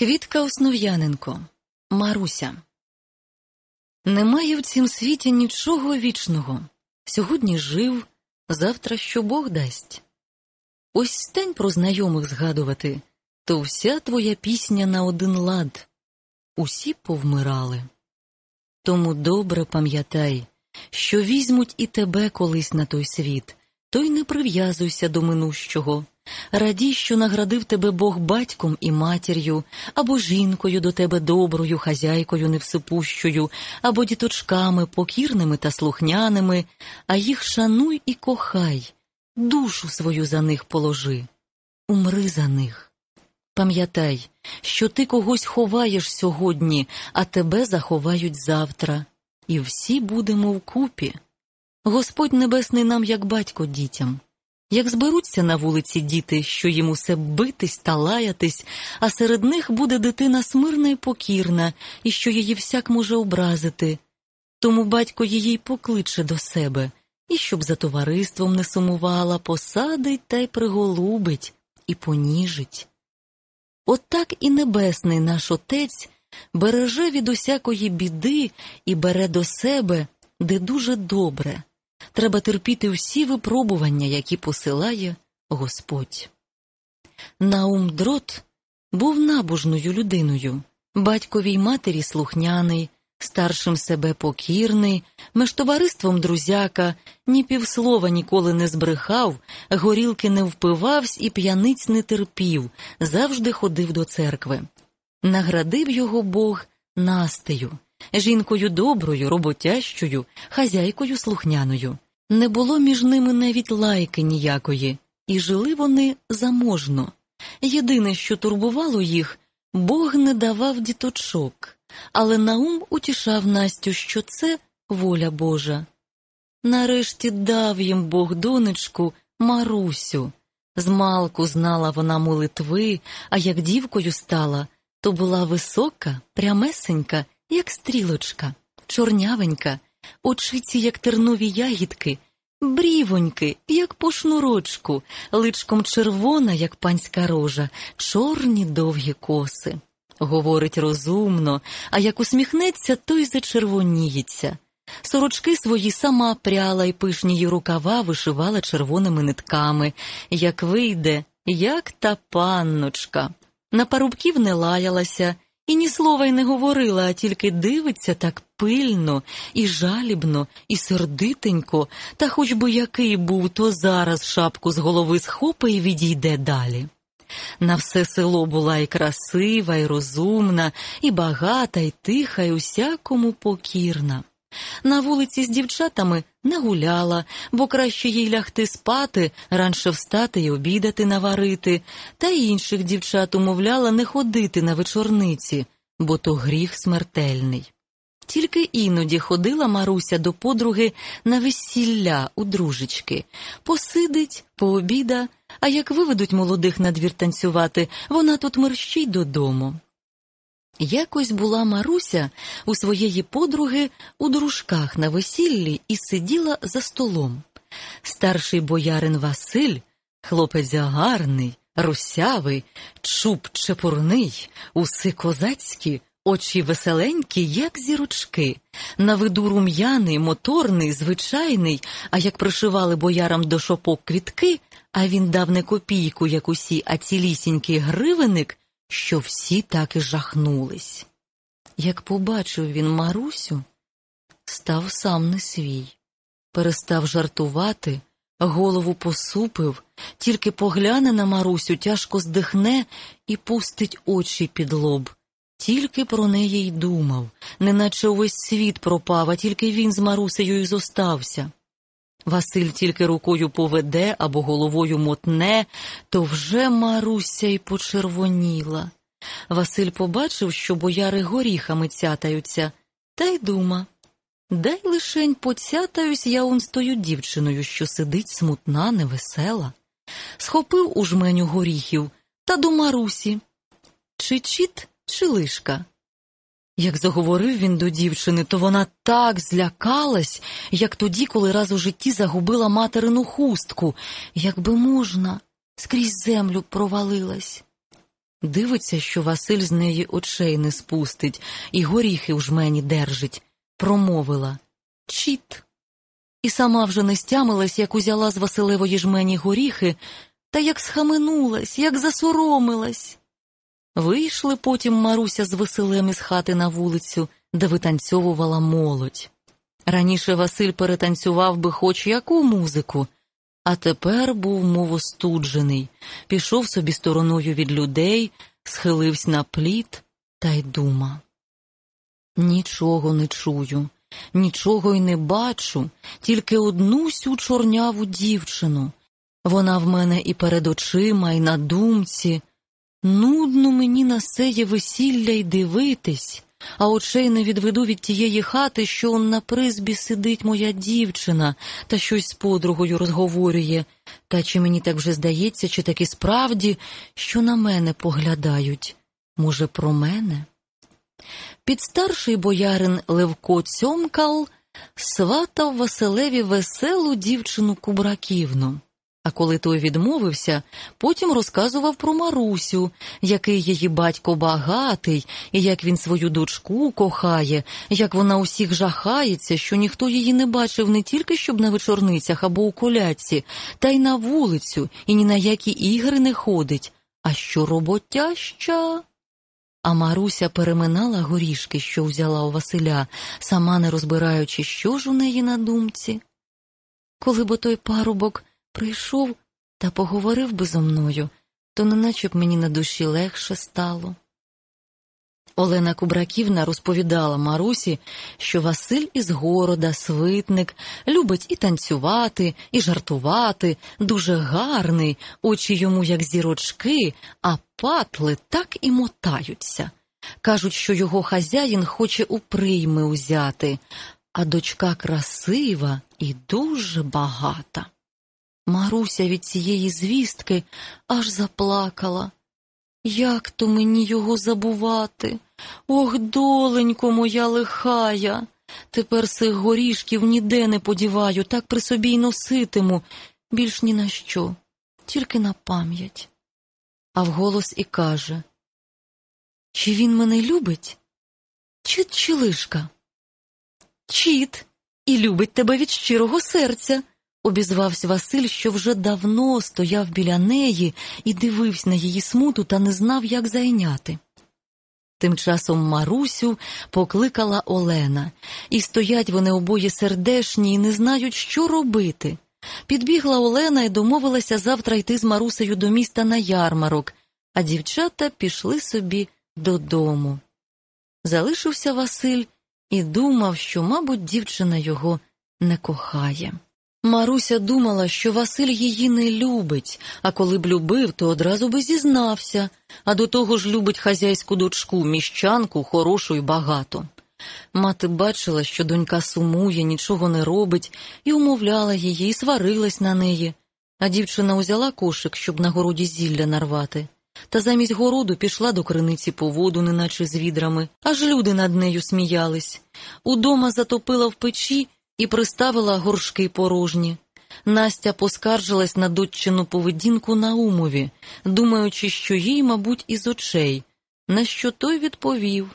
Квітка Основ'яненко Маруся. Немає в цім світі нічого вічного. Сьогодні жив, завтра що Бог дасть. Ось стань про знайомих згадувати, то вся твоя пісня на один лад. Усі повмирали. Тому добре пам'ятай, що візьмуть і тебе колись на той світ, то й не прив'язуйся до минущого. Радій, що наградив тебе Бог батьком і матір'ю, або жінкою до тебе доброю, хазяйкою невсипущою, або діточками покірними та слухняними, а їх шануй і кохай, душу свою за них положи, умри за них. Пам'ятай, що ти когось ховаєш сьогодні, а тебе заховають завтра, і всі будемо вкупі. Господь Небесний нам, як батько дітям. Як зберуться на вулиці діти, що їм усе битись та лаятись, а серед них буде дитина смирна і покірна, і що її всяк може образити. Тому батько її й покличе до себе, і щоб за товариством не сумувала, посадить та й приголубить і поніжить. От і небесний наш отець береже від усякої біди і бере до себе, де дуже добре треба терпіти всі випробування, які посилає Господь. Наум Дрот був набожною людиною, батьковій матері слухняний, старшим себе покірний, меж товариством друзяка, ні півслова ніколи не збрехав, горілки не впивавсь і п'яниць не терпів, завжди ходив до церкви. Наградив його Бог Настею жінкою доброю, роботящою, хазяйкою слухняною. Не було між ними навіть лайки ніякої, і жили вони заможно. Єдине, що турбувало їх, Бог не давав діточок, але Наум утішав Настю, що це воля Божа. Нарешті дав їм Бог донечку Марусю. Змалку знала вона молитви, а як дівкою стала, то була висока, прямесенька як стрілочка, чорнявенька, очиці, як тернові ягідки, брівоньки, як по шнурочку, личком червона, як панська рожа, чорні довгі коси. Говорить розумно, а як усміхнеться, то й зачервоніється. Сорочки свої сама пряла й пишні її рукава вишивала червоними нитками, як вийде, як та панночка. На парубків не лаялася, і ні слова й не говорила, а тільки дивиться так пильно, і жалібно, і сердитенько, та хоч би який був, то зараз шапку з голови схопи і відійде далі. На все село була і красива, і розумна, і багата, і тиха, і усякому покірна. На вулиці з дівчатами не гуляла, бо краще їй лягти спати, раніше встати й обідати наварити, та й інших дівчат умовляла не ходити на вечорниці, бо то гріх смертельний. Тільки іноді ходила Маруся до подруги на весілля у дружечки, посидить, пообіда, а як виведуть молодих на двір танцювати, вона тут мерщій додому. Якось була Маруся у своєї подруги у дружках на весіллі і сиділа за столом. Старший боярин Василь, хлопець гарний, русявий, чуб чепурний, уси козацькі, очі веселенькі, як зірочки, на виду рум'яний, моторний, звичайний, а як пришивали боярам до шопок квітки, а він дав не копійку, як усі, а цілісінький гривеник що всі так і жахнулись. Як побачив він Марусю, став сам не свій, перестав жартувати, голову посупив, тільки погляне на Марусю, тяжко здихне і пустить очі під лоб. Тільки про неї й думав, неначе увесь світ пропав, а тільки він з Марусею й зостався. Василь тільки рукою поведе або головою мотне, то вже Маруся й почервоніла. Василь побачив, що бояри горіхами цятаються, та й дума. Дай лишень поцятаюсь я он з тою дівчиною, що сидить смутна, невесела. Схопив у жменю горіхів та до Марусі. Чи чіт, чи лишка. Як заговорив він до дівчини, то вона так злякалась, як тоді, коли раз у житті загубила материну хустку, якби можна, скрізь землю провалилась. Дивиться, що Василь з неї очей не спустить і горіхи в жмені держить, промовила Чіт. І сама вже не стямилась, як узяла з Василевої жмені горіхи, та як схаменулась, як засоромилась. Вийшли потім Маруся з Василем із хати на вулицю, де витанцьовувала молодь. Раніше Василь перетанцював би хоч яку музику, а тепер був мов остуджений, пішов собі стороною від людей, схилився на пліт та й дума. Нічого не чую, нічого й не бачу, тільки одну сю чорняву дівчину. Вона в мене і перед очима, і на думці. Нудно мені на сеє весілля й дивитись, а очей не відведу від тієї хати, що он на призбі сидить моя дівчина та щось з подругою розговорює. Та чи мені так вже здається, чи таки справді, що на мене поглядають? Може, про мене? Підстарший боярин Левко Цьомкал сватав Василеві веселу дівчину Кубраківну. А коли той відмовився, потім розказував про Марусю, який її батько багатий, і як він свою дочку кохає, як вона усіх жахається, що ніхто її не бачив не тільки щоб на вечорницях або у коляці, та й на вулицю, і ні на які ігри не ходить, а що роботяща. А Маруся переминала горішки, що взяла у Василя, сама не розбираючи, що ж у неї на думці. Коли б той парубок прийшов та поговорив би зо мною, то неначе б мені на душі легше стало. Олена Кубраківна розповідала Марусі, що Василь із города, свитник, любить і танцювати, і жартувати, дуже гарний, очі йому, як зірочки, а патли так і мотаються. Кажуть, що його хазяїн хоче у прийми узяти, а дочка красива і дуже багата. Маруся від цієї звістки аж заплакала. Як то мені його забувати? Ох, доленько моя лихая. Тепер сих горішків ніде не подіваю, так при собі й носитиму, більш ні на що, тільки на пам'ять. А вголос і каже Чи він мене любить? Чіт чи лишка? Чіт, і любить тебе від щирого серця обізвався Василь, що вже давно стояв біля неї і дивився на її смуту та не знав, як зайняти. Тим часом Марусю покликала Олена, і стоять вони обоє сердешні і не знають, що робити. Підбігла Олена і домовилася завтра йти з Марусею до міста на ярмарок, а дівчата пішли собі додому. Залишився Василь і думав, що, мабуть, дівчина його не кохає. Маруся думала, що Василь її не любить, а коли б любив, то одразу би зізнався, а до того ж любить хазяйську дочку, міщанку, хорошу і багату. Мати бачила, що донька сумує, нічого не робить, і умовляла її, і сварилась на неї. А дівчина узяла кошик, щоб на городі зілля нарвати. Та замість городу пішла до криниці по воду, неначе з відрами, аж люди над нею сміялись. Удома затопила в печі і приставила горшки порожні. Настя поскаржилась на доччину поведінку Наумові, думаючи, що їй, мабуть, із очей, на що той відповів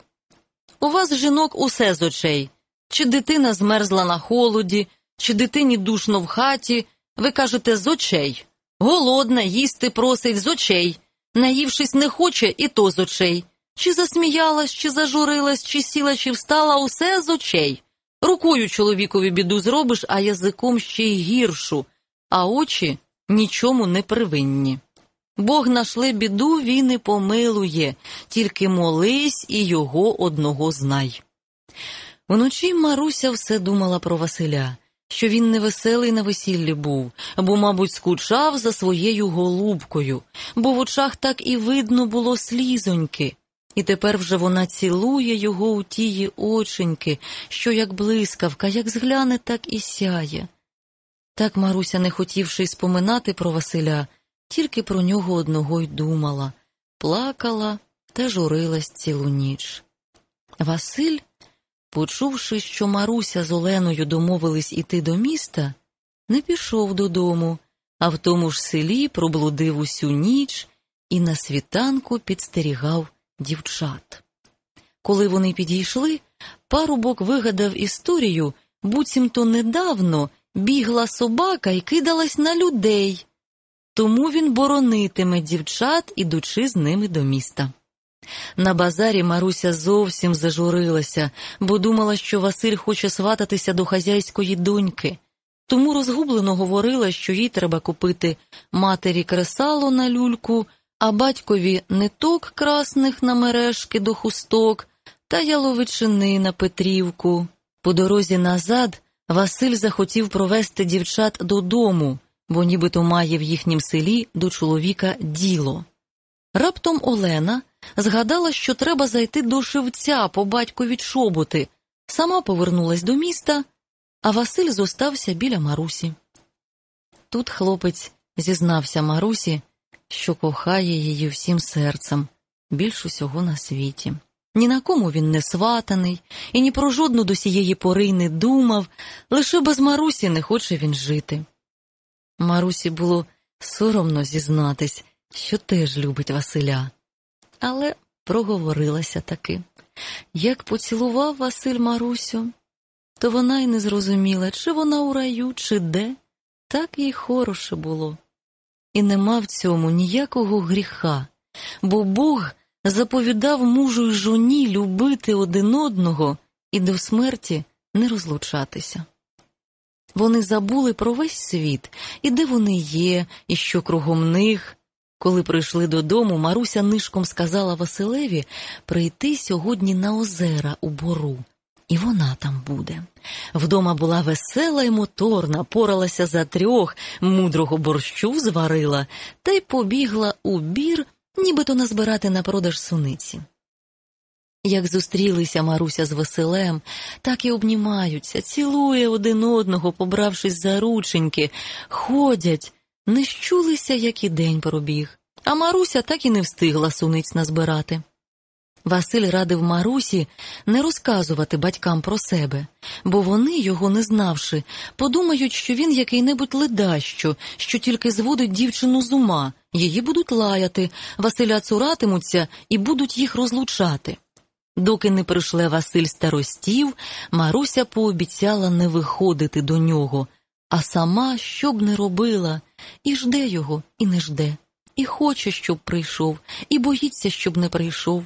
У вас, жінок, усе з очей. Чи дитина змерзла на холоді, чи дитині душно в хаті, ви кажете з очей. Голодна, їсти просить з очей. Наївшись не хоче, і то з очей. Чи засміялась, чи зажурилась, чи сіла, чи встала, усе з очей. Рукою чоловікові біду зробиш, а язиком ще й гіршу, а очі нічому не привинні. Бог нашле біду, він і помилує, тільки молись і його одного знай. Вночі Маруся все думала про Василя, що він невеселий на весіллі був, бо, мабуть, скучав за своєю голубкою, бо в очах так і видно було слізоньки. І тепер вже вона цілує його у тії оченьки, що як блискавка, як згляне, так і сяє. Так Маруся, не хотівши споминати про Василя, тільки про нього одного й думала, плакала та журилась цілу ніч. Василь, почувши, що Маруся з Оленою домовились іти до міста, не пішов додому, а в тому ж селі проблудив усю ніч і на світанку підстерігав дівчат. Коли вони підійшли, парубок вигадав історію, буцімто недавно бігла собака і кидалась на людей, тому він боронитиме дівчат, ідучи з ними до міста. На базарі Маруся зовсім зажурилася, бо думала, що Василь хоче свататися до хазяйської доньки, тому розгублено говорила, що їй треба купити матері кресало на люльку, а батькові ниток красних на мережки до хусток та яловичини на Петрівку. По дорозі назад Василь захотів провести дівчат додому, бо нібито має в їхнім селі до чоловіка діло. Раптом Олена згадала, що треба зайти до шивця по батькові чоботи, сама повернулась до міста, а Василь зостався біля Марусі. Тут хлопець зізнався Марусі, що кохає її всім серцем, більш усього на світі. Ні на кому він не сватаний і ні про жодну до сієї пори й не думав, лише без Марусі не хоче він жити. Марусі було соромно зізнатись, що теж любить Василя, але проговорилася таки. Як поцілував Василь Марусю, то вона й не зрозуміла, чи вона у раю, чи де, так їй хороше було. І нема в цьому ніякого гріха, бо Бог заповідав мужу й жоні любити один одного і до смерті не розлучатися. Вони забули про весь світ, і де вони є, і що кругом них. Коли прийшли додому, Маруся нишком сказала Василеві прийти сьогодні на озера у бору, і вона там буде. Вдома була весела й моторна, поралася за трьох, мудрого борщу зварила та й побігла у бір нібито назбирати на продаж суниці. Як зустрілися Маруся з Василем, так і обнімаються, цілує один одного, побравшись за рученьки, ходять, не щулися, як і день пробіг, а Маруся так і не встигла суниць назбирати. Василь радив Марусі не розказувати батькам про себе, бо вони, його не знавши, подумають, що він який-небудь ледащо, що тільки зводить дівчину з ума, її будуть лаяти, Василя цуратимуться і будуть їх розлучати. Доки не прийшле Василь старостів, Маруся пообіцяла не виходити до нього, а сама що б не робила, і жде його, і не жде, і хоче, щоб прийшов, і боїться, щоб не прийшов.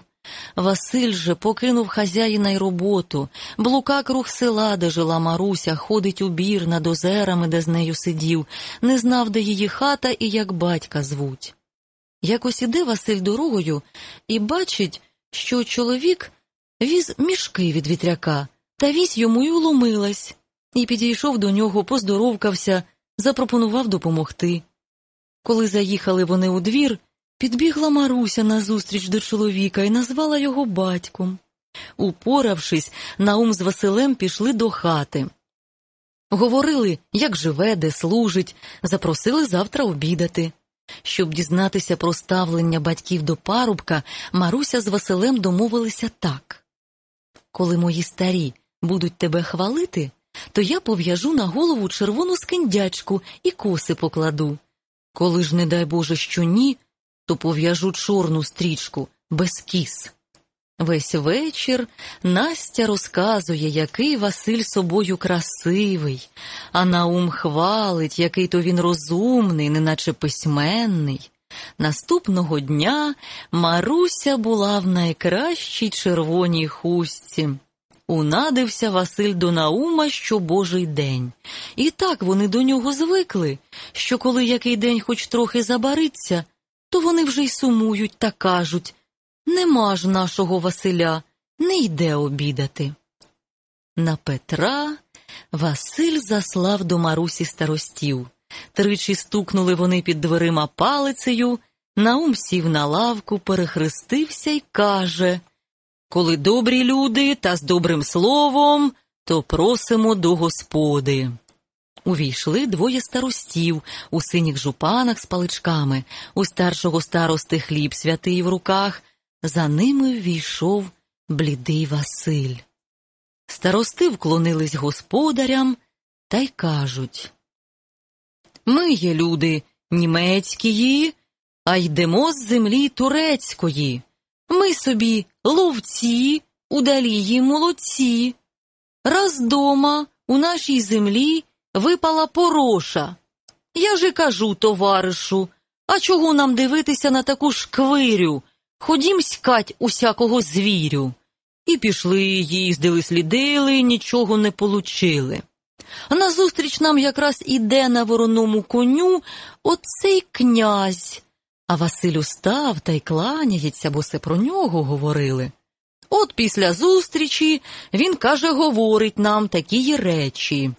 Василь же покинув хазяїна й роботу, блука круг села, де жила Маруся, ходить у бір над озерами, де з нею сидів, не знав, де її хата і як батька звуть. Якось іде Василь дорогою і бачить, що чоловік віз мішки від вітряка, та вісь йому й уломилась, і підійшов до нього, поздоровкався, запропонував допомогти. Коли заїхали вони у двір, Підбігла Маруся назустріч до чоловіка і назвала його батьком. Упоравшись, Наум з Василем пішли до хати. Говорили, як живе, де служить, запросили завтра обідати. Щоб дізнатися про ставлення батьків до парубка, Маруся з Василем домовилися так коли мої старі будуть тебе хвалити, то я пов'яжу на голову червону скиндячку і коси покладу. Коли ж, не дай Боже, що ні, то пов'яжу чорну стрічку без кіс. Весь вечір Настя розказує, який Василь собою красивий, а Наум хвалить, який то він розумний, неначе письменний. Наступного дня Маруся була в найкращій червоній хустці. Унадився Василь до Наума, що божий день. І так вони до нього звикли, що коли який день хоч трохи забариться, то вони вже й сумують та кажуть нема ж нашого Василя, не йде обідати. На Петра Василь заслав до Марусі старостів. Тричі стукнули вони під дверима палицею, Наум сів на лавку, перехрестився й каже Коли добрі люди та з добрим словом, то просимо до господи. Увійшли двоє старостів у синіх жупанах з паличками, у старшого старости хліб святий в руках. За ними ввійшов блідий Василь. Старости вклонились господарям та й кажуть Ми є люди німецькі, а йдемо з землі турецької. Ми собі ловці, удалії молодці. Раз дома у нашій землі випала пороша. Я же кажу, товаришу, а чого нам дивитися на таку шквирю? Ходім скать усякого звірю. І пішли, їздили, слідили, нічого не получили. Назустріч нам якраз іде на вороному коню оцей князь. А Василь устав та й кланяється, бо все про нього говорили. От після зустрічі він каже, говорить нам такі речі.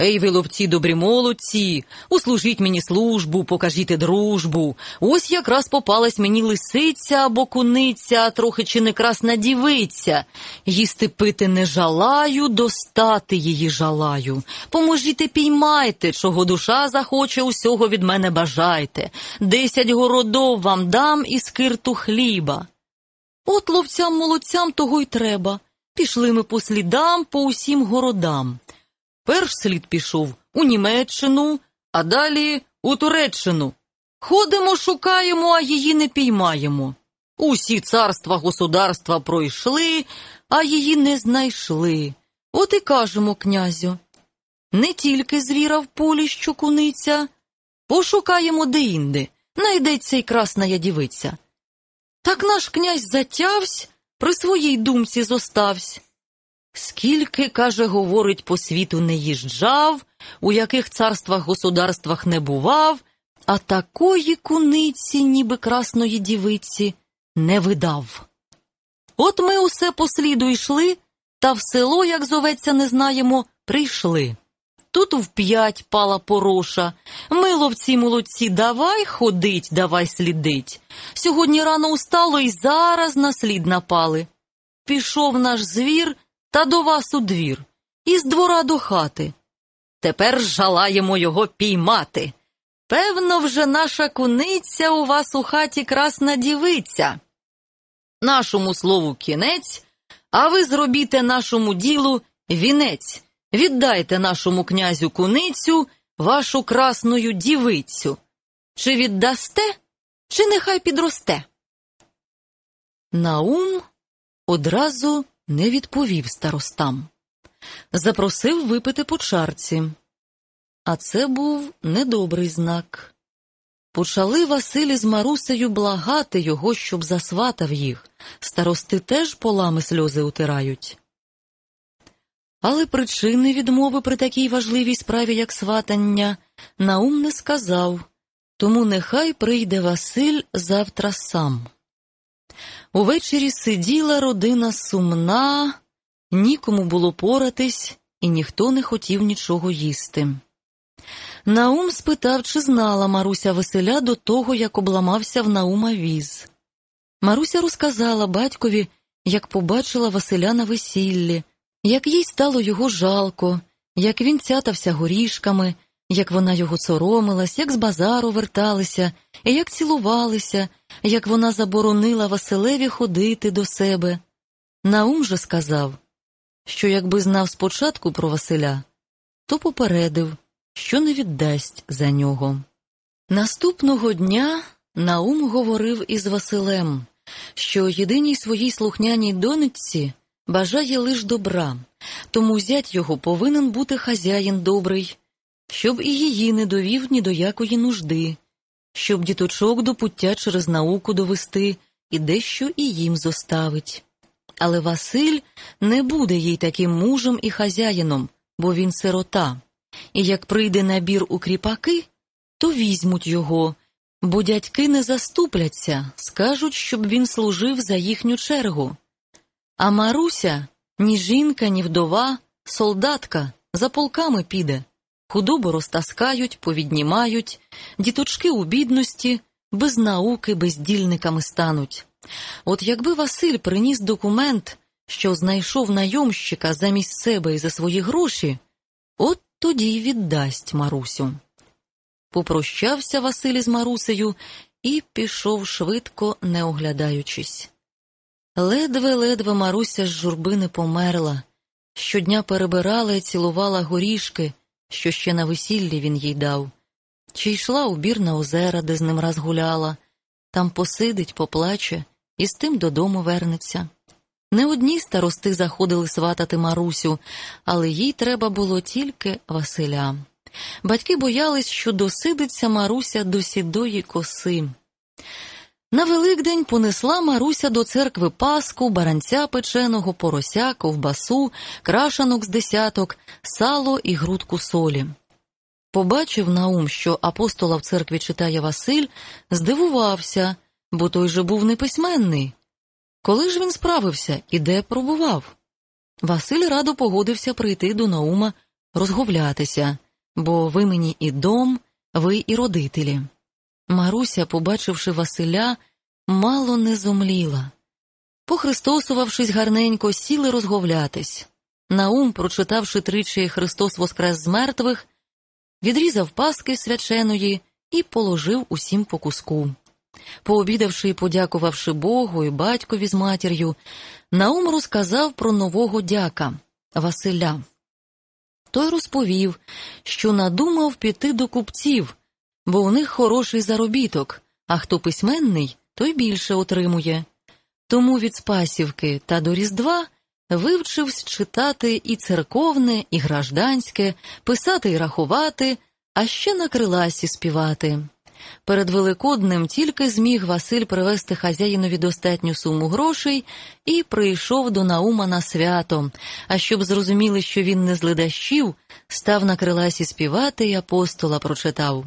Ей, ви ловці добрі молодці, услужіть мені службу, покажіть дружбу. Ось якраз попалась мені лисиця або куниця, трохи чи не красна дівиця. Їсти пити не жалаю, достати її жалаю. Поможіте, піймайте, чого душа захоче, усього від мене бажайте. Десять городов вам дам і скирту хліба. От ловцям молодцям того й треба. Пішли ми по слідам по усім городам. Перш слід пішов у Німеччину, а далі у Туреччину. Ходимо, шукаємо, а її не піймаємо. Усі царства государства пройшли, а її не знайшли. От і кажемо, князю. Не тільки звіра в полі, що куниця, пошукаємо деінде, найдеться й красна дівиця. Так наш князь затявсь, при своїй думці зоставсь. Скільки, каже, говорить, по світу не їжджав, у яких царствах государствах не бував, а такої куниці, ніби красної дівиці, не видав. От ми усе по сліду йшли, та в село, як зоветься, не знаємо, прийшли. Тут вп'ять пала пороша. Ми, ловці молодці, давай ходить, давай слідить. Сьогодні рано устало і зараз на слід напали. Пішов наш звір та до вас у двір, із двора до хати. Тепер жалаємо його піймати. Певно, вже наша куниця у вас у хаті красна дівиця. Нашому слову кінець, а ви зробіте нашому ділу вінець. Віддайте нашому князю куницю вашу красною дівицю. Чи віддасте, чи нехай підросте? Наум одразу не відповів старостам. Запросив випити по чарці. А це був недобрий знак. Почали Василі з Марусею благати його, щоб засватав їх. Старости теж полами сльози утирають. Але причини відмови при такій важливій справі, як сватання, Наум не сказав, тому нехай прийде Василь завтра сам. Увечері сиділа родина сумна, нікому було поратись, і ніхто не хотів нічого їсти. Наум спитав, чи знала Маруся Василя до того, як обламався в Наума віз. Маруся розказала батькові, як побачила Василя на весіллі як їй стало його жалко, як він цятався горішками, як вона його соромилась, як з базару верталися, і як цілувалися, як вона заборонила Василеві ходити до себе. Наум же сказав, що якби знав спочатку про Василя, то попередив, що не віддасть за нього. Наступного дня Наум говорив із Василем, що єдиній своїй слухняній донечці бажає лиш добра, тому зять його повинен бути хазяїн добрий, щоб і її не довів ні до якої нужди, щоб діточок до пуття через науку довести і дещо і їм зоставить. Але Василь не буде їй таким мужем і хазяїном, бо він сирота, і як прийде набір у кріпаки, то візьмуть його, бо дядьки не заступляться, скажуть, щоб він служив за їхню чергу. А Маруся ні жінка, ні вдова, солдатка за полками піде, худобу розтаскають, повіднімають, діточки у бідності, без науки, бездільниками стануть. От якби Василь приніс документ, що знайшов найомщика замість себе і за свої гроші, от тоді й віддасть Марусю. Попрощався Василь із Марусею і пішов швидко, не оглядаючись. Ледве-ледве Маруся з журби не померла. Щодня перебирала і цілувала горішки, що ще на весіллі він їй дав, чи йшла у бір на озера, де з ним раз гуляла, там посидить, поплаче і з тим додому вернеться. Не одні старости заходили сватати Марусю, але їй треба було тільки Василя. Батьки боялись, що досидиться Маруся до сідої коси. На Великдень понесла Маруся до церкви Паску, баранця печеного, порося, ковбасу, крашанок з десяток, сало і грудку солі. Побачив Наум, що апостола в церкві читає Василь, здивувався, бо той же був неписьменний. Коли ж він справився і де пробував? Василь радо погодився прийти до Наума розговлятися, бо ви мені і дом, ви і родителі. Маруся, побачивши Василя, мало не зомліла. Похристосувавшись гарненько, сіли розговлятись. Наум, прочитавши тричі Христос воскрес з мертвих, відрізав паски свяченої і положив усім по куску. Пообідавши і подякувавши Богу і батькові з матір'ю, Наум розказав про нового дяка Василя. Той розповів, що надумав піти до купців, бо у них хороший заробіток, а хто письменний, той більше отримує. Тому від Спасівки та до Різдва вивчився читати і церковне, і гражданське, писати і рахувати, а ще на криласі співати. Перед Великоднем тільки зміг Василь привезти хазяїнові достатню суму грошей і прийшов до Наума на свято. А щоб зрозуміли, що він не з ледащів, став на криласі співати і апостола прочитав.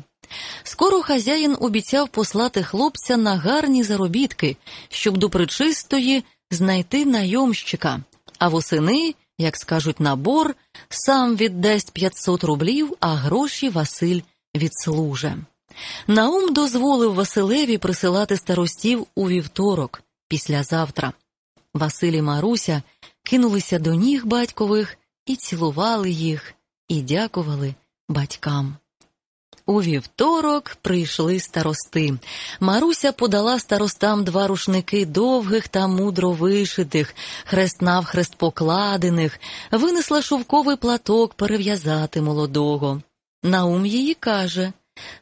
Скоро хазяїн обіцяв послати хлопця на гарні заробітки, щоб до причистої знайти найомщика, а восени, як скажуть набор, сам віддасть 500 рублів, а гроші Василь відслуже. Наум дозволив Василеві присилати старостів у вівторок, післязавтра. Василь і Маруся кинулися до ніг батькових і цілували їх, і дякували батькам. У вівторок прийшли старости. Маруся подала старостам два рушники довгих та мудро вишитих, хрест навхрест покладених, винесла шовковий платок перев'язати молодого. Наум її каже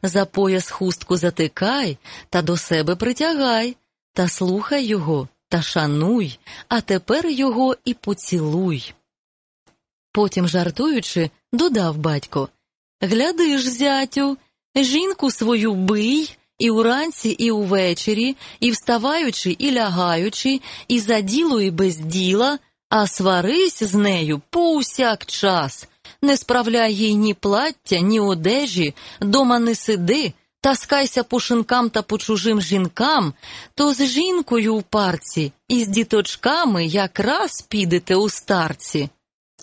за пояс хустку затикай та до себе притягай, та слухай його та шануй, а тепер його і поцілуй. Потім, жартуючи, додав батько Гляди ж, зятю, жінку свою бий і уранці, і увечері, і вставаючи, і лягаючи, і за діло, і без діла, а сварись з нею по усяк час. Не справляй їй ні плаття, ні одежі, дома не сиди, таскайся по шинкам та по чужим жінкам, то з жінкою у парці і з діточками якраз підете у старці.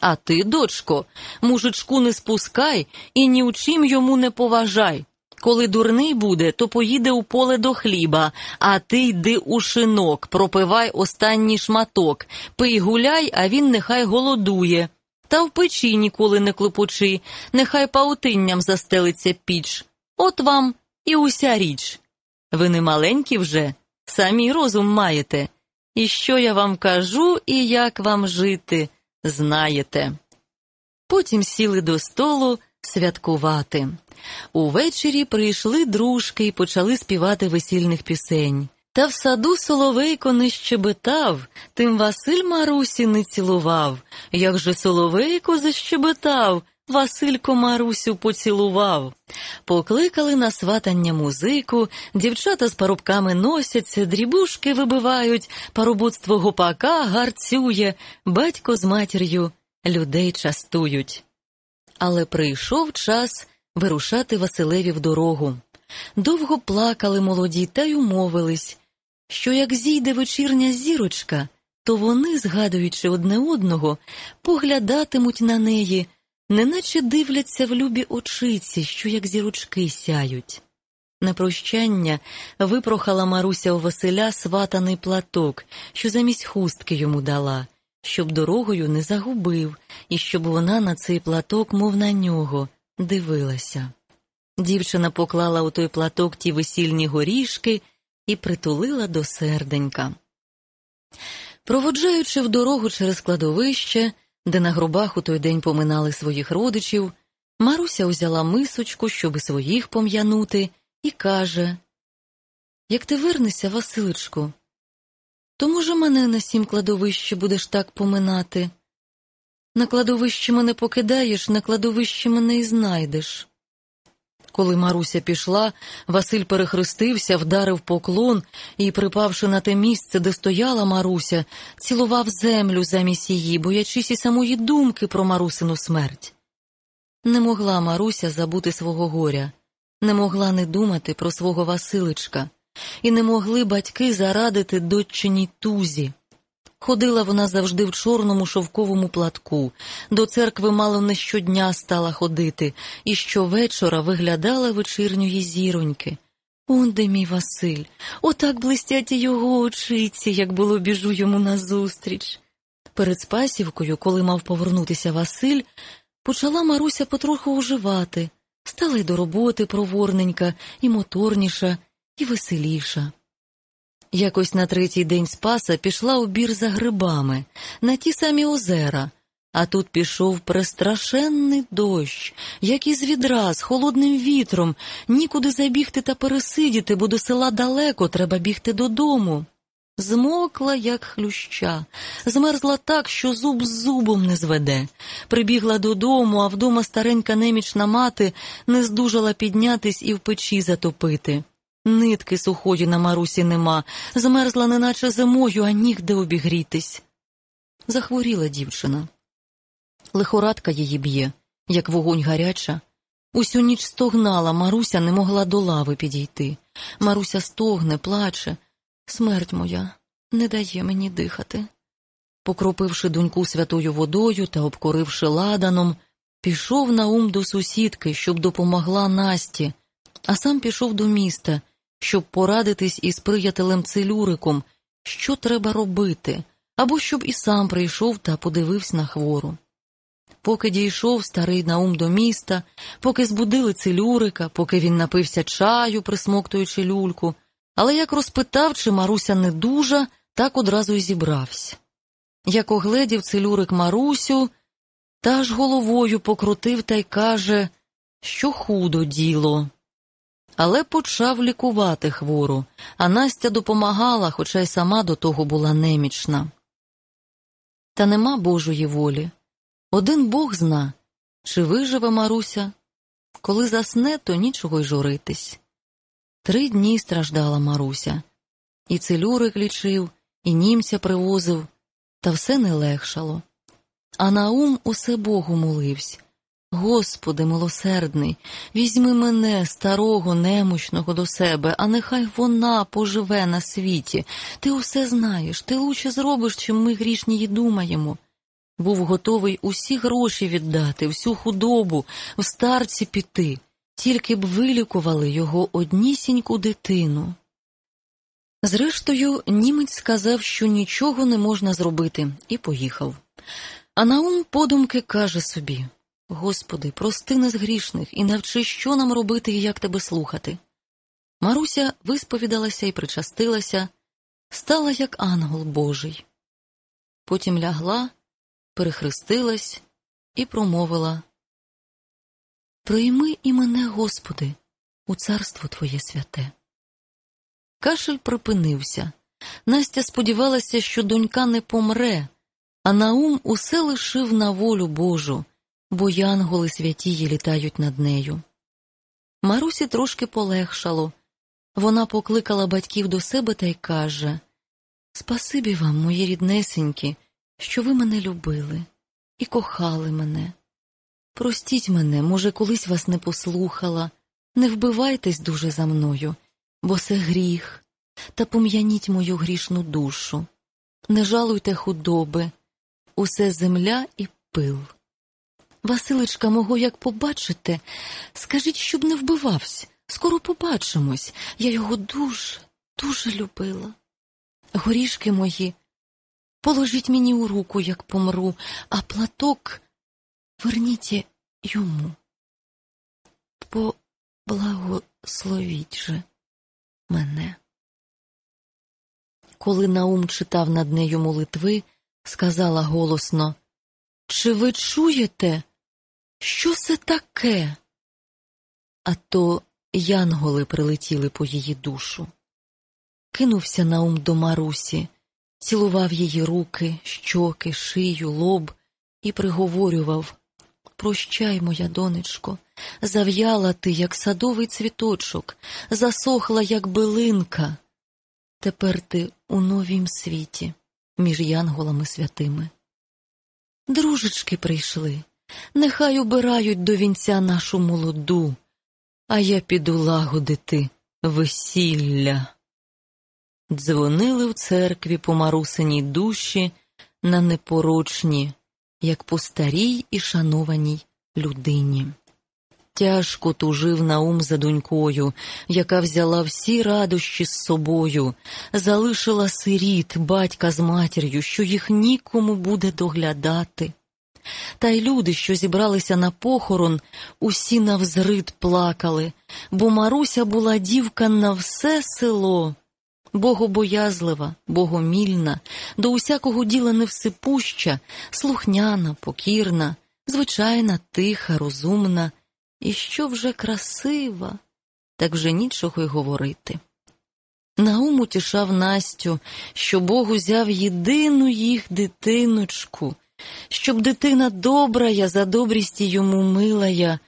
А ти, дочко, мужичку не спускай і ні у чим йому не поважай. Коли дурний буде, то поїде у поле до хліба, а ти йди у шинок, пропивай останній шматок, пий гуляй, а він нехай голодує. Та в печі ніколи не клопочи, нехай паутинням застелиться піч. От вам і уся річ. Ви не маленькі вже, самі розум маєте. І що я вам кажу, і як вам жити знаєте. Потім сіли до столу святкувати. Увечері прийшли дружки і почали співати весільних пісень. Та в саду соловейко не щебетав, тим Василь Марусі не цілував. Як же соловейко защебетав, Василько Марусю поцілував. Покликали на сватання музику, дівчата з парубками носяться, дрібушки вибивають, парубоцтво гопака гарцює, батько з матір'ю людей частують. Але прийшов час вирушати Василеві в дорогу. Довго плакали молоді та й умовились, що як зійде вечірня зірочка, то вони, згадуючи одне одного, поглядатимуть на неї неначе дивляться в любі очиці, що як зірочки сяють. На прощання випрохала Маруся у Василя сватаний платок, що замість хустки йому дала, щоб дорогою не загубив, і щоб вона на цей платок, мов на нього, дивилася. Дівчина поклала у той платок ті весільні горішки і притулила до серденька. Проводжаючи в дорогу через кладовище, де на гробах у той день поминали своїх родичів, Маруся узяла мисочку, щоби своїх пом'янути, і каже Як ти вернешся, Василичку, то, може, мене на сім кладовищі будеш так поминати. На кладовищі мене покидаєш, на кладовищі мене і знайдеш. Коли Маруся пішла, Василь перехрестився, вдарив поклон і, припавши на те місце, де стояла Маруся, цілував землю замість її, боячись і самої думки про Марусину смерть. Не могла Маруся забути свого горя, не могла не думати про свого Василичка, і не могли батьки зарадити доччиній тузі. Ходила вона завжди в чорному шовковому платку, до церкви мало не щодня стала ходити, і щовечора виглядала вечірньої зіроньки. Он де мій Василь, отак блистять його очиці, як було біжу йому назустріч. Перед Спасівкою, коли мав повернутися Василь, почала Маруся потроху уживати, стала й до роботи проворненька, і моторніша, і веселіша. Якось на третій день Спаса пішла у бір за грибами, на ті самі озера, а тут пішов престрашенний дощ, як із відра з холодним вітром, нікуди забігти та пересидіти, бо до села далеко треба бігти додому. Змокла, як хлюща, змерзла так, що зуб з зубом не зведе. Прибігла додому, а вдома старенька немічна мати не здужала піднятись і в печі затопити. Нитки сухої на Марусі нема, змерзла неначе зимою, а нігде обігрітись. Захворіла дівчина. Лихорадка її б'є, як вогонь гаряча. Усю ніч стогнала, Маруся не могла до лави підійти. Маруся стогне, плаче. Смерть моя не дає мені дихати. Покропивши доньку святою водою та обкоривши ладаном, пішов на ум до сусідки, щоб допомогла Насті, а сам пішов до міста, щоб порадитись із приятелем Целюриком, що треба робити, або щоб і сам прийшов та подивився на хвору. Поки дійшов старий Наум до міста, поки збудили целюрика, поки він напився чаю, присмоктуючи люльку, але як розпитав, чи Маруся не дужа, так одразу й зібрався. Як огледів целюрик Марусю, та ж головою покрутив та й каже, що худо діло але почав лікувати хвору, а Настя допомагала, хоча й сама до того була немічна. Та нема Божої волі. Один Бог зна, чи виживе Маруся. Коли засне, то нічого й журитись. Три дні страждала Маруся. І целюрик лічив, і німця привозив, та все не легшало. А Наум усе Богу молився. Господи милосердний, візьми мене, старого, немощного до себе, а нехай вона поживе на світі. Ти усе знаєш, ти лучше зробиш, чим ми грішні й думаємо. Був готовий усі гроші віддати, всю худобу, в старці піти, тільки б вилікували його однісіньку дитину. Зрештою, німець сказав, що нічого не можна зробити, і поїхав. А Наум подумки каже собі Господи, прости нас грішних і навчи, що нам робити і як тебе слухати. Маруся висповідалася і причастилася, стала як ангел Божий. Потім лягла, перехрестилась і промовила Прийми і мене, Господи, у царство Твоє святе. Кашель припинився. Настя сподівалася, що донька не помре, а Наум усе лишив на волю Божу бо янголи святії літають над нею. Марусі трошки полегшало. Вона покликала батьків до себе та й каже Спасибі вам, мої ріднесенькі, що ви мене любили і кохали мене. Простіть мене, може, колись вас не послухала, не вбивайтесь дуже за мною, бо це гріх, та пом'яніть мою грішну душу. Не жалуйте худоби, усе земля і пил. Василичка мого, як побачите, скажіть, щоб не вбивався. Скоро побачимось. Я його дуже, дуже любила. Горішки мої, положіть мені у руку, як помру, а платок верніть йому. Поблагословіть же мене. Коли Наум читав над нею молитви, сказала голосно Чи ви чуєте? Що це таке? А то янголи прилетіли по її душу. Кинувся Наум до Марусі, цілував її руки, щоки, шию, лоб і приговорював Прощай, моя донечко, зав'яла ти, як садовий цвіточок, засохла, як билинка. Тепер ти у новім світі, між янголами святими. Дружечки прийшли, нехай убирають до вінця нашу молоду, а я піду лагодити весілля. Дзвонили в церкві по марусиній душі на непорочні, як по старій і шанованій людині. Тяжко тужив Наум за донькою, яка взяла всі радощі з собою, залишила сиріт, батька з матір'ю, що їх нікому буде доглядати. Та й люди, що зібралися на похорон, усі навзрид плакали, бо Маруся була дівка на все село. Богобоязлива, богомільна, до усякого діла невсипуща, слухняна, покірна, звичайна, тиха, розумна, і що вже красива, так вже нічого й говорити. Наум утішав Настю, що Бог узяв єдину їх дитиночку, щоб дитина добрая, за добрість йому милая,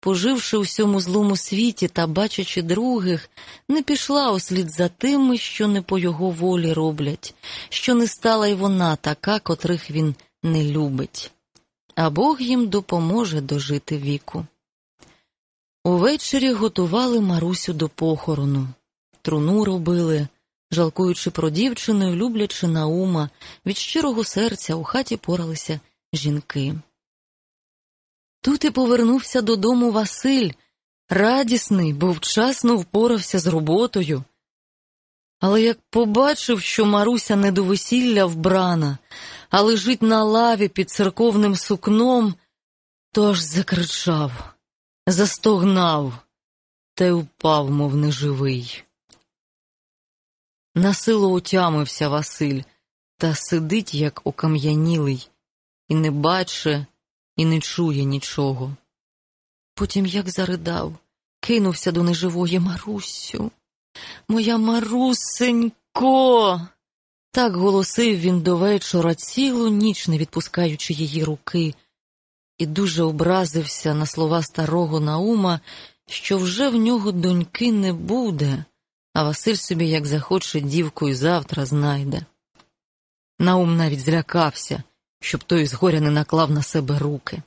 поживши у всьому злому світі та бачачи других, не пішла услід за тими, що не по його волі роблять, що не стала й вона така, котрих він не любить, а Бог їм допоможе дожити віку. Увечері готували Марусю до похорону, труну робили, жалкуючи про дівчину і люблячи Наума, від щирого серця у хаті поралися жінки. Тут і повернувся додому Василь, радісний, бо вчасно впорався з роботою. Але як побачив, що Маруся не до весілля вбрана, а лежить на лаві під церковним сукном, то аж закричав, застогнав та й упав, мов неживий. Насилу отямився Василь та сидить, як окам'янілий, і не баче, і не чує нічого. Потім як заридав, кинувся до неживої Марусю. Моя Марусенько. Так голосив він до вечора цілу ніч, не відпускаючи її руки, і дуже образився на слова старого Наума, що вже в нього доньки не буде, а Василь собі, як захоче, дівку й завтра знайде. Наум навіть злякався, щоб той згоря не наклав на себе руки.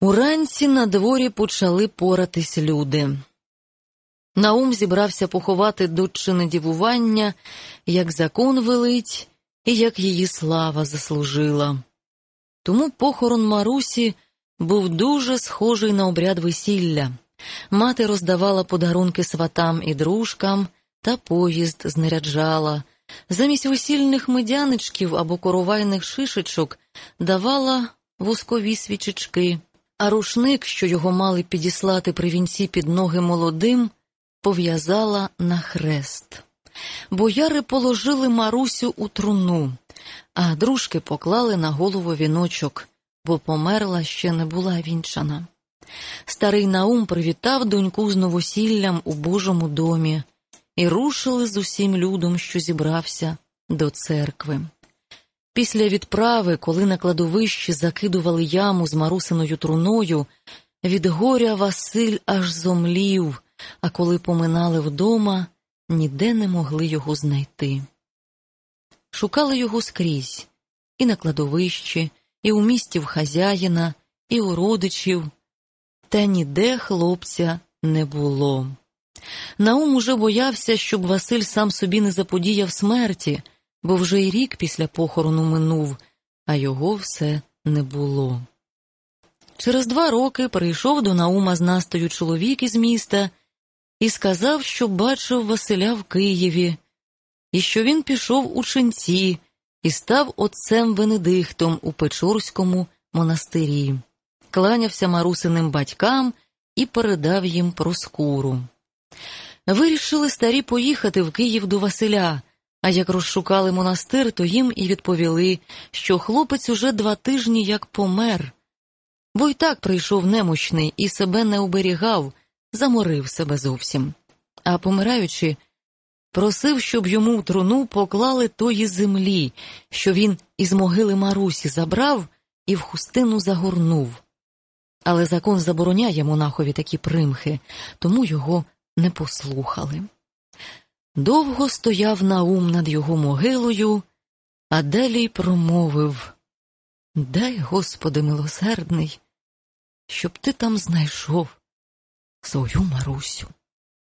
Уранці на дворі почали поратись люди. Наум зібрався поховати дочине дівування, як закон велить і як її слава заслужила. Тому похорон Марусі був дуже схожий на обряд весілля. Мати роздавала подарунки сватам і дружкам та поїзд знаряджала. Замість весільних медяничків або коровайних шишечок давала воскові свічечки, а рушник, що його мали підіслати при вінці під ноги молодим, пов'язала на хрест. Бояри положили Марусю у труну, а дружки поклали на голову віночок, бо померла ще не була вінчана. Старий Наум привітав доньку з новосіллям у Божому домі і рушили з усім людом, що зібрався, до церкви. Після відправи, коли на кладовищі закидували яму з марусиною труною, від горя Василь аж зомлів, а коли поминали вдома, ніде не могли його знайти. Шукали його скрізь і на кладовищі, і у місті в хазяїна, і у родичів, та ніде хлопця не було. Наум уже боявся, щоб Василь сам собі не заподіяв смерті, бо вже й рік після похорону минув, а його все не було. Через два роки прийшов до Наума з Настою чоловік із міста і сказав, що бачив Василя в Києві, і що він пішов у ченці і став отцем Венедиктом у Печорському монастирі, кланявся марусиним батькам і передав їм проскуру. Вирішили старі поїхати в Київ до Василя, а як розшукали монастир, то їм і відповіли, що хлопець уже два тижні як помер, бо й так прийшов немощний і себе не оберігав, заморив себе зовсім. А помираючи, просив, щоб йому в труну поклали тої землі, що він із могили Марусі забрав і в хустину загорнув. Але закон забороняє монахові такі примхи, тому його не послухали. Довго стояв Наум над його могилою, а далі промовив Дай, Господи милосердний, щоб ти там знайшов свою Марусю.